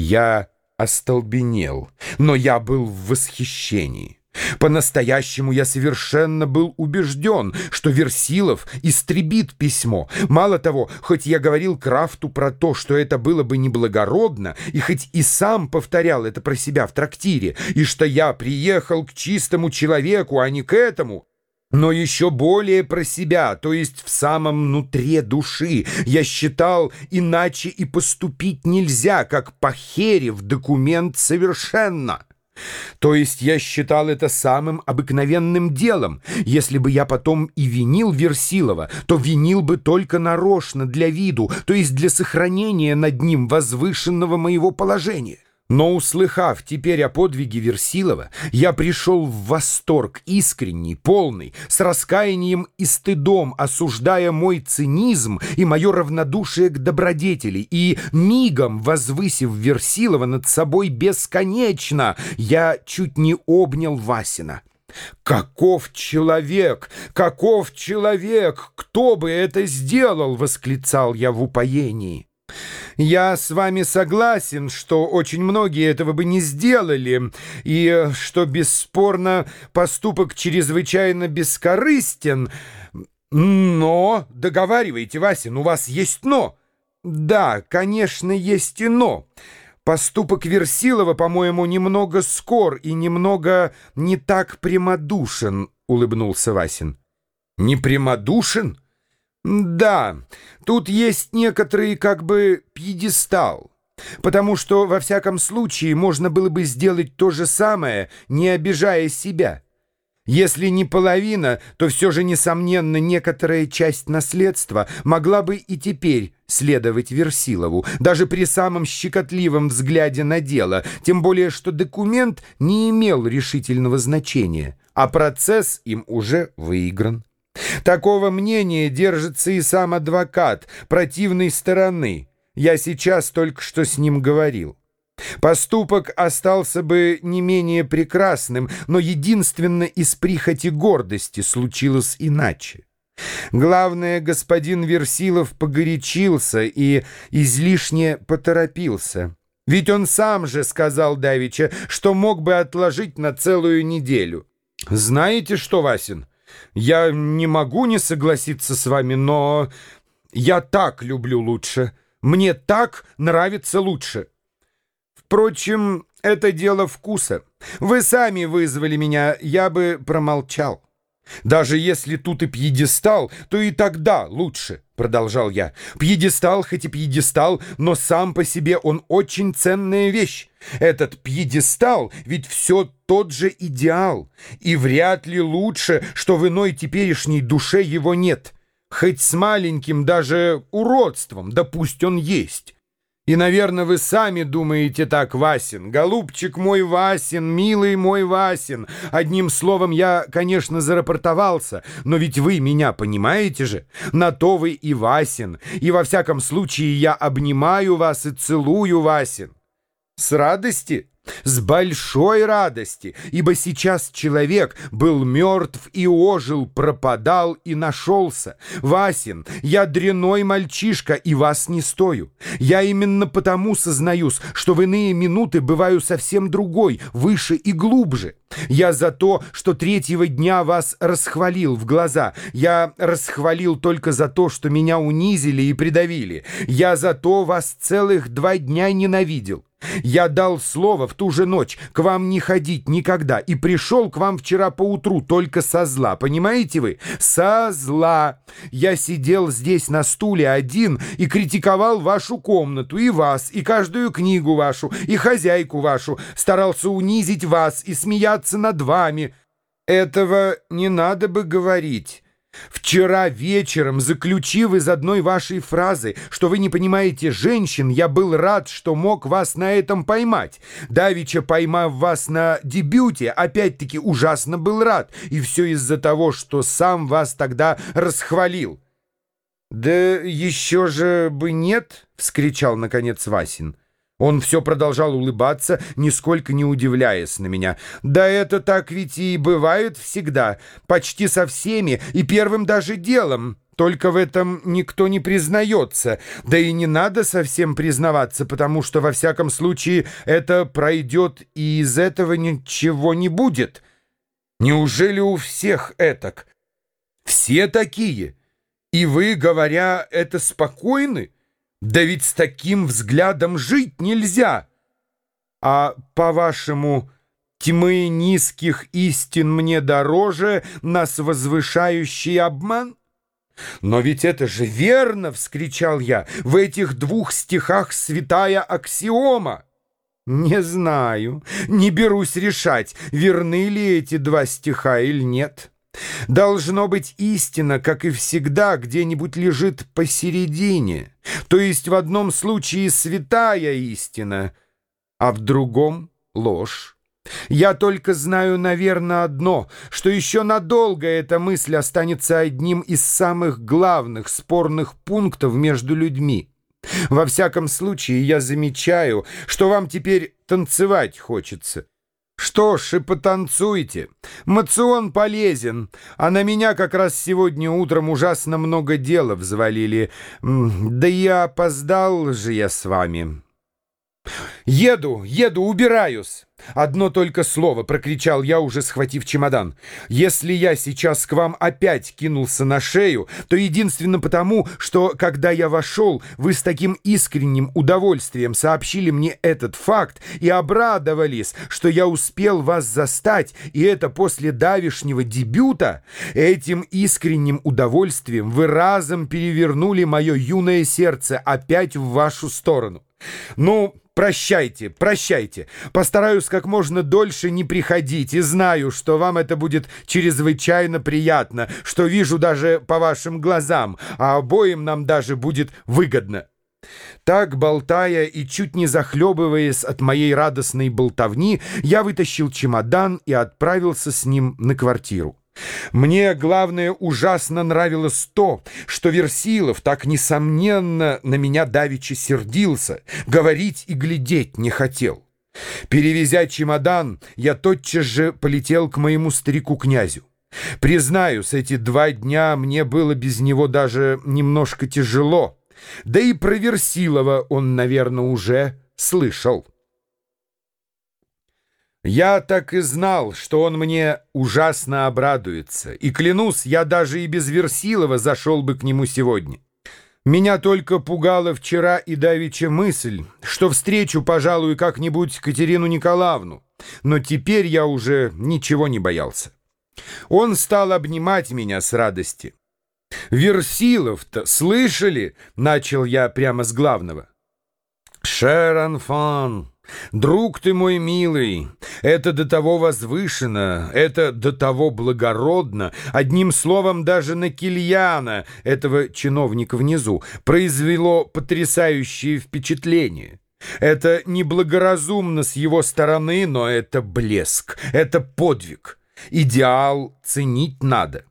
Я остолбенел, но я был в восхищении. По-настоящему я совершенно был убежден, что Версилов истребит письмо. Мало того, хоть я говорил Крафту про то, что это было бы неблагородно, и хоть и сам повторял это про себя в трактире, и что я приехал к чистому человеку, а не к этому, но еще более про себя, то есть в самом нутре души. Я считал, иначе и поступить нельзя, как похерив документ совершенно. То есть я считал это самым обыкновенным делом. Если бы я потом и винил Версилова, то винил бы только нарочно для виду, то есть для сохранения над ним возвышенного моего положения. Но, услыхав теперь о подвиге Версилова, я пришел в восторг искренний, полный, с раскаянием и стыдом, осуждая мой цинизм и мое равнодушие к добродетели, и мигом возвысив Версилова над собой бесконечно, я чуть не обнял Васина. «Каков человек! Каков человек! Кто бы это сделал?» — восклицал я в упоении. Я с вами согласен, что очень многие этого бы не сделали, и что, бесспорно, поступок чрезвычайно бескорыстен. Но, договаривайте, Васин, у вас есть «но». Да, конечно, есть и «но». Поступок Версилова, по-моему, немного скор и немного не так прямодушен, — улыбнулся Васин. Не прямодушен? Да, тут есть некоторый как бы пьедестал. Потому что, во всяком случае, можно было бы сделать то же самое, не обижая себя. Если не половина, то все же, несомненно, некоторая часть наследства могла бы и теперь следовать Версилову, даже при самом щекотливом взгляде на дело, тем более, что документ не имел решительного значения, а процесс им уже выигран. Такого мнения держится и сам адвокат противной стороны. Я сейчас только что с ним говорил. Поступок остался бы не менее прекрасным, но единственно из прихоти гордости случилось иначе. Главное, господин Версилов погорячился и излишне поторопился. Ведь он сам же сказал Давича, что мог бы отложить на целую неделю. Знаете что, Васин? Я не могу не согласиться с вами, но я так люблю лучше. Мне так нравится лучше. Впрочем, это дело вкуса. Вы сами вызвали меня, я бы промолчал. Даже если тут и пьедестал, то и тогда лучше, продолжал я. Пьедестал хоть и пьедестал, но сам по себе он очень ценная вещь. Этот пьедестал ведь все тот же идеал, и вряд ли лучше, что в иной теперешней душе его нет. Хоть с маленьким даже уродством, да пусть он есть. И, наверное, вы сами думаете так, Васин. Голубчик мой Васин, милый мой Васин. Одним словом, я, конечно, зарапортовался, но ведь вы меня понимаете же? На то вы и Васин. И во всяком случае я обнимаю вас и целую, Васин. С радости? С большой радости, ибо сейчас человек был мертв и ожил, пропадал и нашелся. Васин, я дряной мальчишка и вас не стою. Я именно потому сознаюсь, что в иные минуты бываю совсем другой, выше и глубже. Я за то, что третьего дня вас расхвалил в глаза. Я расхвалил только за то, что меня унизили и придавили. Я за то вас целых два дня ненавидел. Я дал слово в ту же ночь к вам не ходить никогда и пришел к вам вчера поутру только со зла, понимаете вы? Со зла. Я сидел здесь на стуле один и критиковал вашу комнату, и вас, и каждую книгу вашу, и хозяйку вашу, старался унизить вас и смеяться над вами. Этого не надо бы говорить». Вчера вечером, заключив из одной вашей фразы, что вы не понимаете женщин, я был рад, что мог вас на этом поймать. Давича, поймав вас на дебюте, опять-таки ужасно был рад. И все из-за того, что сам вас тогда расхвалил. «Да еще же бы нет!» — вскричал, наконец, Васин. Он все продолжал улыбаться, нисколько не удивляясь на меня. «Да это так ведь и бывает всегда, почти со всеми, и первым даже делом. только в этом никто не признается. Да и не надо совсем признаваться, потому что, во всяком случае, это пройдет, и из этого ничего не будет. Неужели у всех этак? Все такие. И вы, говоря это, спокойны? Да ведь с таким взглядом жить нельзя. А, по-вашему... Тьмы низких истин мне дороже, нас возвышающий обман? «Но ведь это же верно!» — вскричал я. «В этих двух стихах святая аксиома!» «Не знаю, не берусь решать, верны ли эти два стиха или нет. Должно быть истина, как и всегда, где-нибудь лежит посередине, то есть в одном случае святая истина, а в другом — ложь. Я только знаю, наверное, одно, что еще надолго эта мысль останется одним из самых главных спорных пунктов между людьми. Во всяком случае, я замечаю, что вам теперь танцевать хочется. Что ж, и потанцуйте. Мацион полезен, а на меня как раз сегодня утром ужасно много дела взвалили. Да я опоздал же я с вами». «Еду, еду, убираюсь!» «Одно только слово!» — прокричал я, уже схватив чемодан. «Если я сейчас к вам опять кинулся на шею, то единственно потому, что, когда я вошел, вы с таким искренним удовольствием сообщили мне этот факт и обрадовались, что я успел вас застать, и это после давишнего дебюта. Этим искренним удовольствием вы разом перевернули мое юное сердце опять в вашу сторону. Ну, Прощайте, прощайте. Постараюсь как можно дольше не приходить и знаю, что вам это будет чрезвычайно приятно, что вижу даже по вашим глазам, а обоим нам даже будет выгодно». Так, болтая и чуть не захлебываясь от моей радостной болтовни, я вытащил чемодан и отправился с ним на квартиру. Мне, главное, ужасно нравилось то, что Версилов так несомненно на меня давеча сердился, говорить и глядеть не хотел. Перевезя чемодан, я тотчас же полетел к моему старику-князю. Признаюсь, эти два дня мне было без него даже немножко тяжело, да и про Версилова он, наверное, уже слышал. Я так и знал, что он мне ужасно обрадуется, и, клянусь, я даже и без Версилова зашел бы к нему сегодня. Меня только пугала вчера и давеча мысль, что встречу, пожалуй, как-нибудь Катерину Николаевну, но теперь я уже ничего не боялся. Он стал обнимать меня с радости. «Версилов-то слышали?» — начал я прямо с главного. «Шеранфан!» «Друг ты мой милый, это до того возвышено, это до того благородно, одним словом, даже на Кильяна, этого чиновника внизу, произвело потрясающее впечатление». Это неблагоразумно с его стороны, но это блеск, это подвиг. Идеал ценить надо.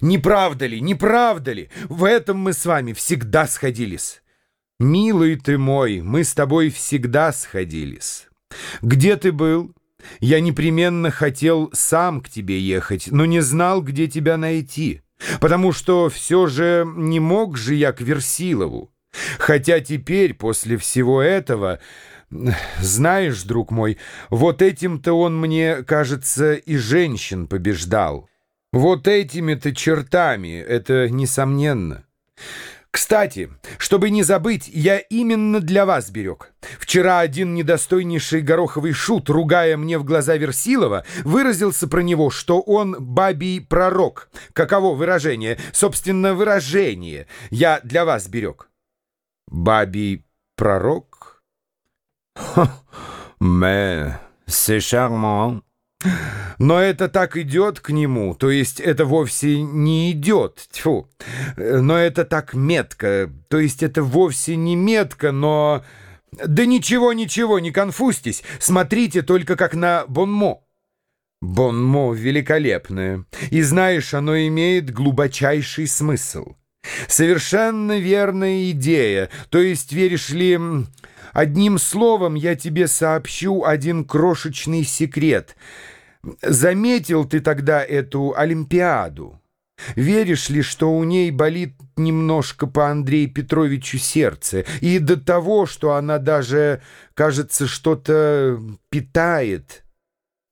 Не правда ли, не правда ли? В этом мы с вами всегда сходились. «Милый ты мой, мы с тобой всегда сходились. Где ты был? Я непременно хотел сам к тебе ехать, но не знал, где тебя найти, потому что все же не мог же я к Версилову. Хотя теперь, после всего этого, знаешь, друг мой, вот этим-то он мне, кажется, и женщин побеждал. Вот этими-то чертами, это несомненно». Кстати, чтобы не забыть, я именно для вас берег. Вчера один недостойнейший гороховый шут, ругая мне в глаза Версилова, выразился про него, что он бабий пророк. Каково выражение? Собственно, выражение. Я для вас берег. Бабий пророк? Ха, мэ, c'est charmant. Но это так идет к нему, то есть это вовсе не идет, тьфу. Но это так метко, то есть это вовсе не метко, но... Да ничего, ничего, не конфустись, смотрите только как на Бонмо. Бонмо великолепное, и знаешь, оно имеет глубочайший смысл. Совершенно верная идея, то есть, веришь ли... Одним словом, я тебе сообщу один крошечный секрет. Заметил ты тогда эту Олимпиаду? Веришь ли, что у ней болит немножко по Андрею Петровичу сердце, и до того, что она даже, кажется, что-то питает?»